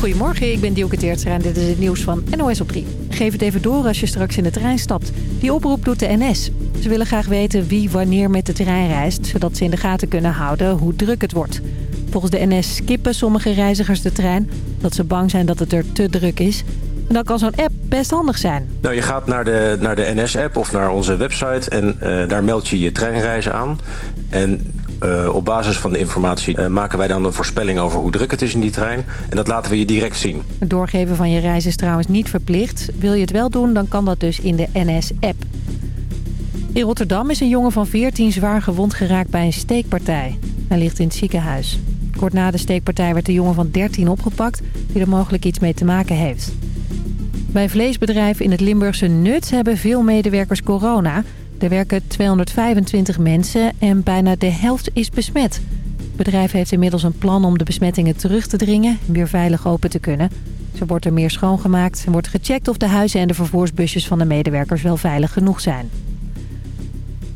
Goedemorgen, ik ben Dielke Teertstra en dit is het nieuws van NOS op 3. Geef het even door als je straks in de trein stapt. Die oproep doet de NS. Ze willen graag weten wie wanneer met de trein reist... zodat ze in de gaten kunnen houden hoe druk het wordt. Volgens de NS skippen sommige reizigers de trein... dat ze bang zijn dat het er te druk is. En dan kan zo'n app best handig zijn. Nou, je gaat naar de, naar de NS-app of naar onze website... en uh, daar meld je je treinreizen aan. En uh, op basis van de informatie uh, maken wij dan een voorspelling over hoe druk het is in die trein. En dat laten we je direct zien. Het doorgeven van je reis is trouwens niet verplicht. Wil je het wel doen, dan kan dat dus in de NS-app. In Rotterdam is een jongen van 14 zwaar gewond geraakt bij een steekpartij. Hij ligt in het ziekenhuis. Kort na de steekpartij werd de jongen van 13 opgepakt... die er mogelijk iets mee te maken heeft. Bij vleesbedrijven in het Limburgse Nut hebben veel medewerkers corona... Er werken 225 mensen en bijna de helft is besmet. Het bedrijf heeft inmiddels een plan om de besmettingen terug te dringen... en weer veilig open te kunnen. Zo wordt er meer schoongemaakt en wordt gecheckt of de huizen en de vervoersbusjes van de medewerkers wel veilig genoeg zijn.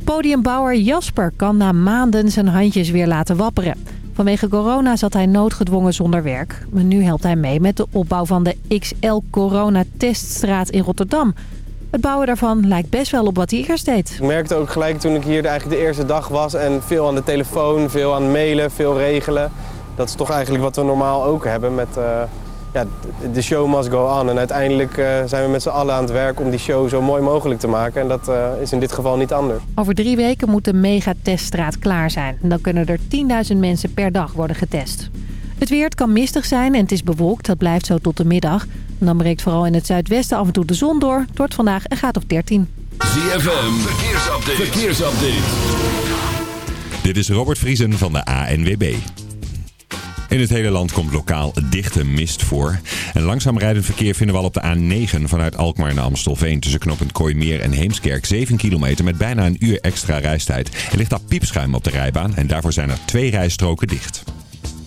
Podiumbouwer Jasper kan na maanden zijn handjes weer laten wapperen. Vanwege corona zat hij noodgedwongen zonder werk. Maar nu helpt hij mee met de opbouw van de XL Corona Teststraat in Rotterdam... Het bouwen daarvan lijkt best wel op wat hij eerst deed. Ik merkte ook gelijk toen ik hier eigenlijk de eerste dag was... en veel aan de telefoon, veel aan mailen, veel regelen. Dat is toch eigenlijk wat we normaal ook hebben met... Uh, ja, de show must go on. En uiteindelijk uh, zijn we met z'n allen aan het werk om die show zo mooi mogelijk te maken. En dat uh, is in dit geval niet anders. Over drie weken moet de megateststraat klaar zijn. En dan kunnen er 10.000 mensen per dag worden getest. Het weer kan mistig zijn en het is bewolkt. Dat blijft zo tot de middag. En dan breekt vooral in het zuidwesten af en toe de zon door. Het wordt vandaag een graad of 13. ZFM, verkeersupdate. verkeersupdate. Dit is Robert Vriesen van de ANWB. In het hele land komt lokaal dichte mist voor. En langzaam rijdend verkeer vinden we al op de A9 vanuit Alkmaar naar Amstelveen... tussen knooppunt Kooimeer en Heemskerk. 7 kilometer met bijna een uur extra reistijd. Er ligt daar piepschuim op de rijbaan en daarvoor zijn er twee rijstroken dicht.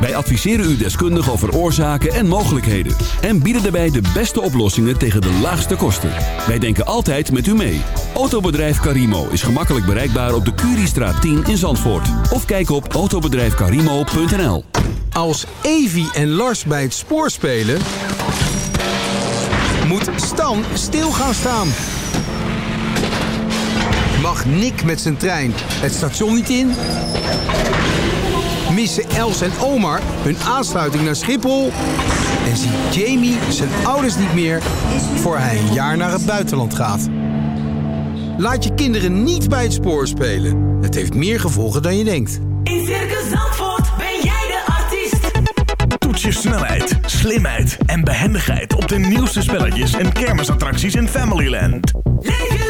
Wij adviseren u deskundig over oorzaken en mogelijkheden. En bieden daarbij de beste oplossingen tegen de laagste kosten. Wij denken altijd met u mee. Autobedrijf Carimo is gemakkelijk bereikbaar op de Curiestraat 10 in Zandvoort. Of kijk op autobedrijfcarimo.nl Als Evi en Lars bij het spoor spelen... moet Stan stil gaan staan mag Nick met zijn trein het station niet in? Missen Els en Omar hun aansluiting naar Schiphol? En ziet Jamie zijn ouders niet meer voor hij een jaar naar het buitenland gaat? Laat je kinderen niet bij het spoor spelen. Het heeft meer gevolgen dan je denkt. In Circus Zandvoort ben jij de artiest. Toets je snelheid, slimheid en behendigheid op de nieuwste spelletjes en kermisattracties in Familyland. Leef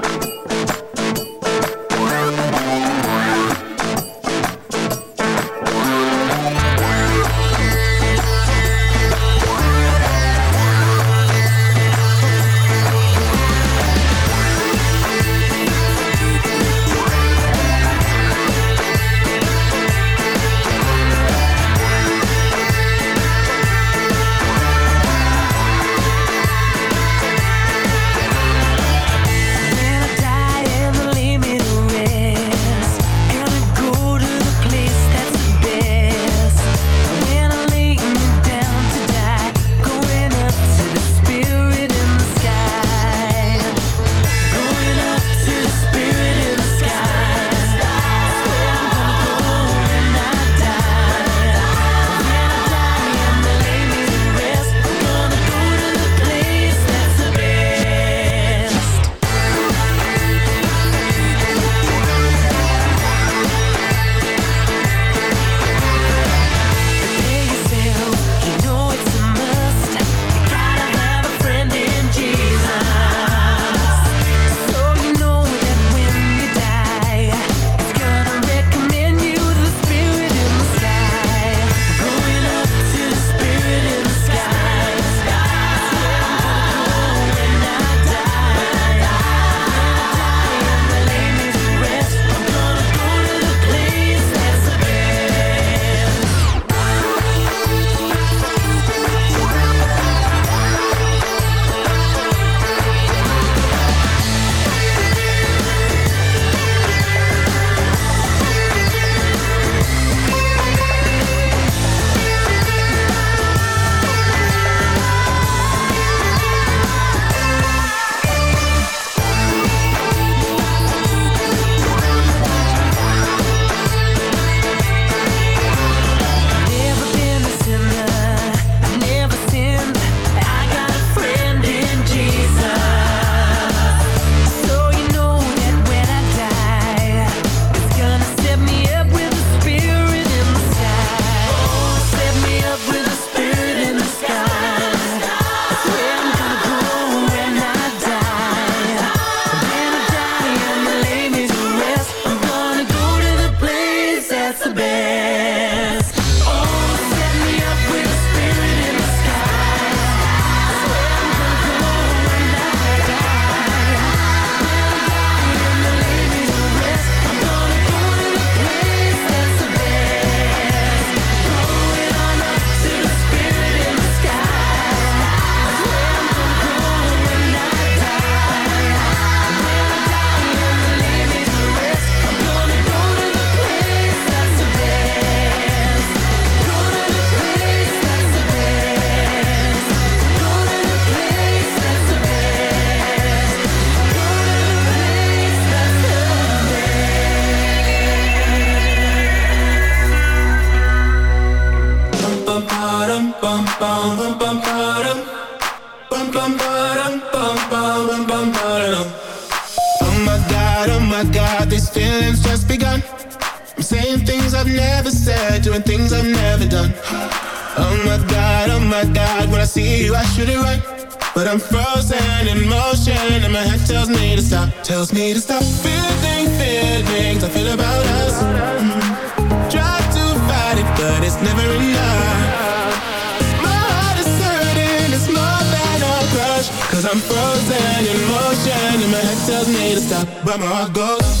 These feelings just begun. I'm saying things I've never said, doing things I've never done. Oh my God, oh my God, when I see you, I should it right. But I'm frozen in motion, and my head tells me to stop, tells me to stop. Feeling feelings I feel about us. Mm. Try to fight it, but it's never enough. My heart is hurting, it's more than a crush. Cause I'm frozen in motion, and my head tells me to stop, but my heart goes.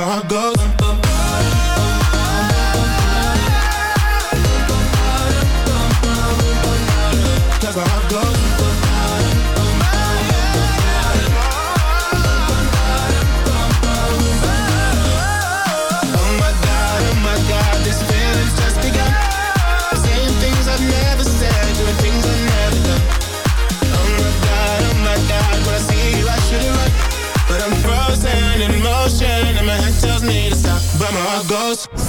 I it goes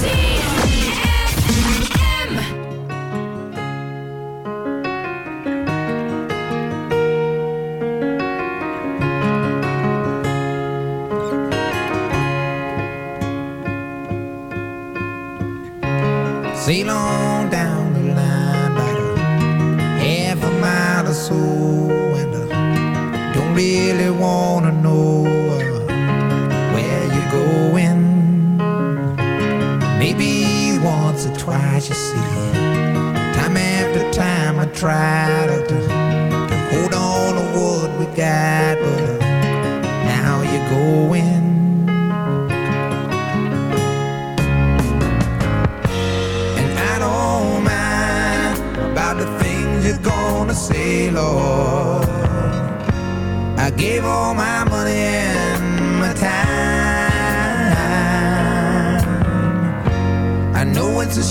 see.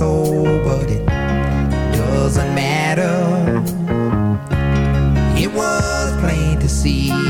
told me so, but it doesn't matter. It was plain to see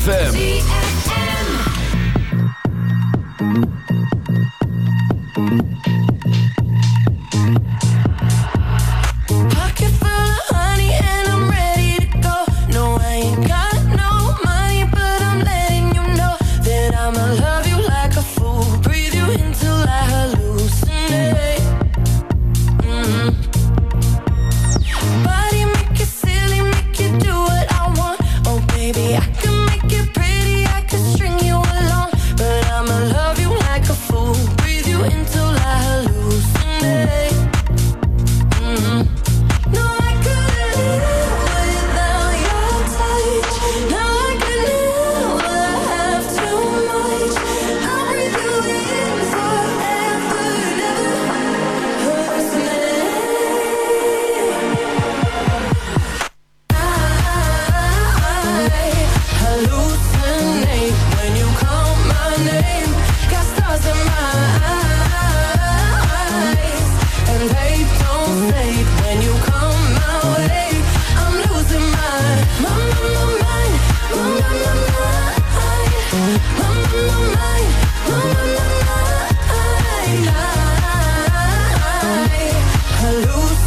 ZFM. lose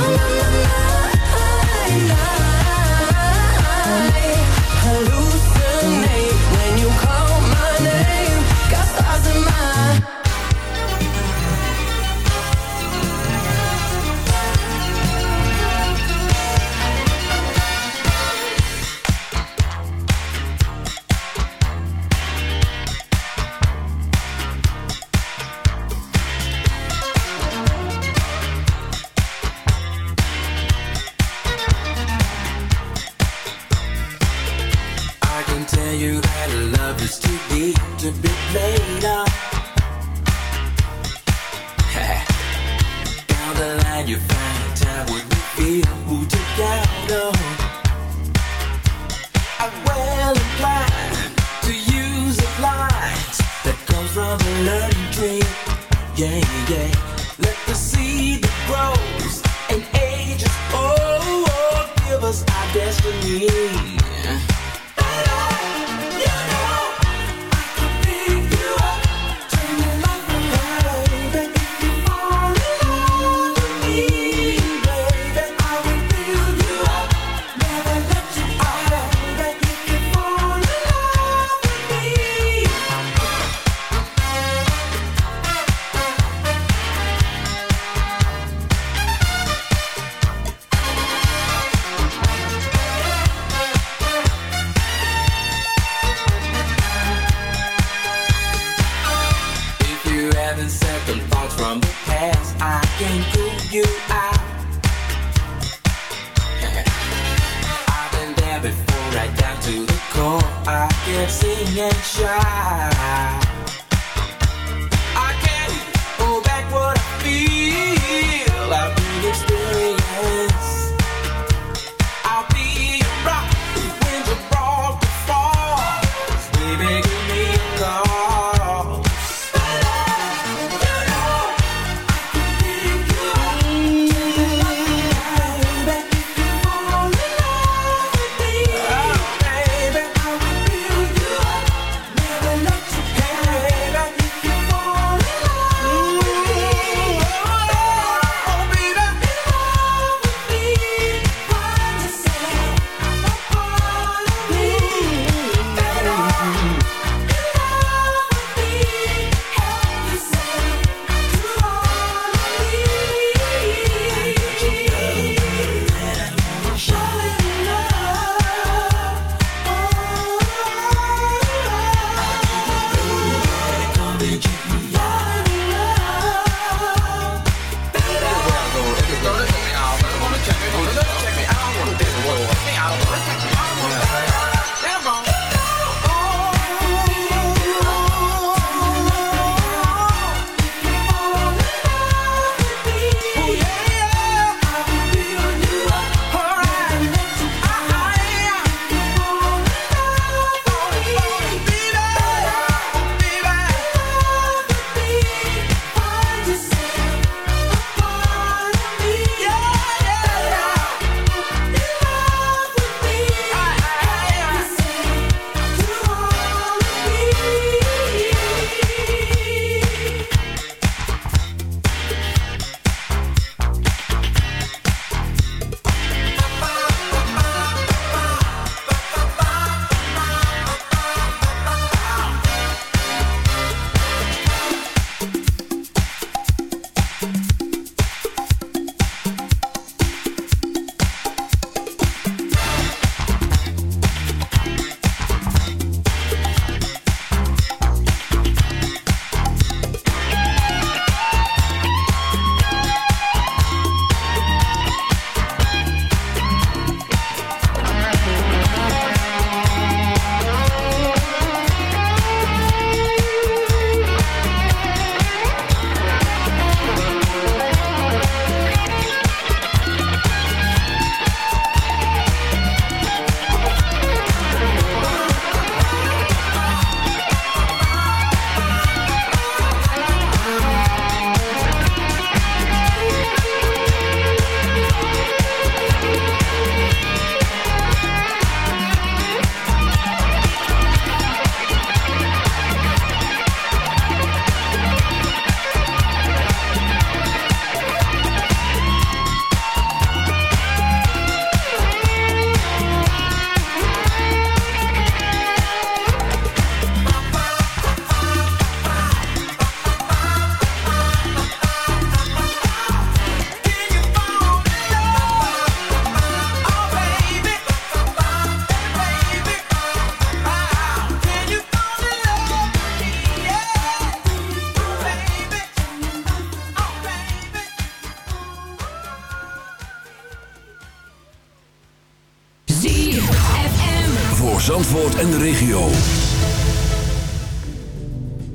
la la la I can sing and shout.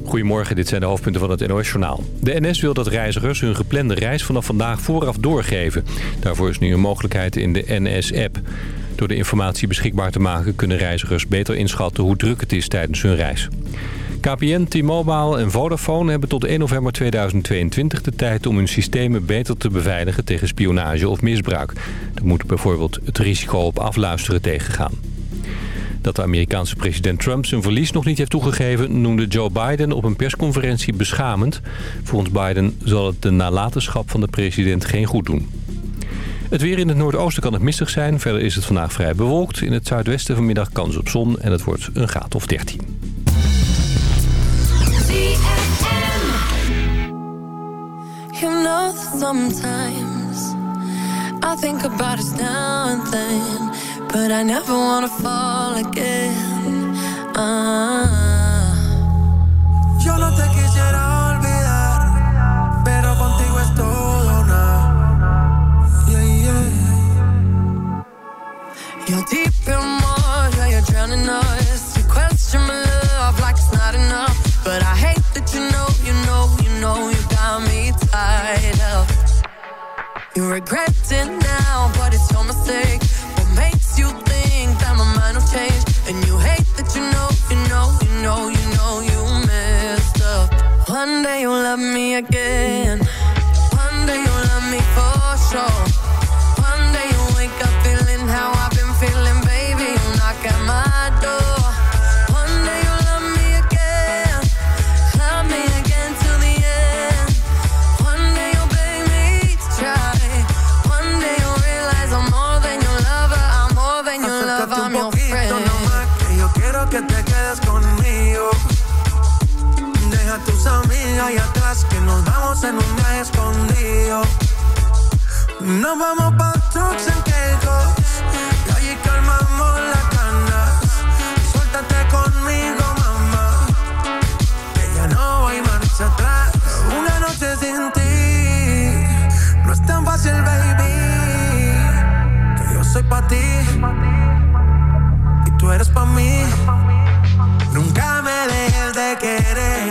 Goedemorgen, dit zijn de hoofdpunten van het NOS-journaal. De NS wil dat reizigers hun geplande reis vanaf vandaag vooraf doorgeven. Daarvoor is nu een mogelijkheid in de NS-app. Door de informatie beschikbaar te maken kunnen reizigers beter inschatten hoe druk het is tijdens hun reis. KPN, T-Mobile en Vodafone hebben tot 1 november 2022 de tijd om hun systemen beter te beveiligen tegen spionage of misbruik. Er moet bijvoorbeeld het risico op afluisteren tegengaan. Dat de Amerikaanse president Trump zijn verlies nog niet heeft toegegeven... noemde Joe Biden op een persconferentie beschamend. Volgens Biden zal het de nalatenschap van de president geen goed doen. Het weer in het noordoosten kan het mistig zijn. Verder is het vandaag vrij bewolkt. In het zuidwesten vanmiddag kans op zon en het wordt een graad of 13. You know that sometimes I think about us now and then, but I never wanna fall again. Ah. Yo no te quisiera olvidar, pero contigo es todo nada. Yeah, yeah. You're deep in water, you're drowning us. You question my love like it's not enough. But I hate that you know, you know, you know, you got me tied up. You regret it now, but it's your mistake. you love me again. Amigas y atrás, que nos vamos en un viaje escondido. Nos vamos pa' trucks en Caicos, y allí calmamos las ganas. Suéltate conmigo, mamá, que ya no hay marcha atrás. Una noche sin ti, no es tan fácil, baby, que yo soy pa' ti y tú eres pa' mí. Nunca me dejes de querer.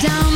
down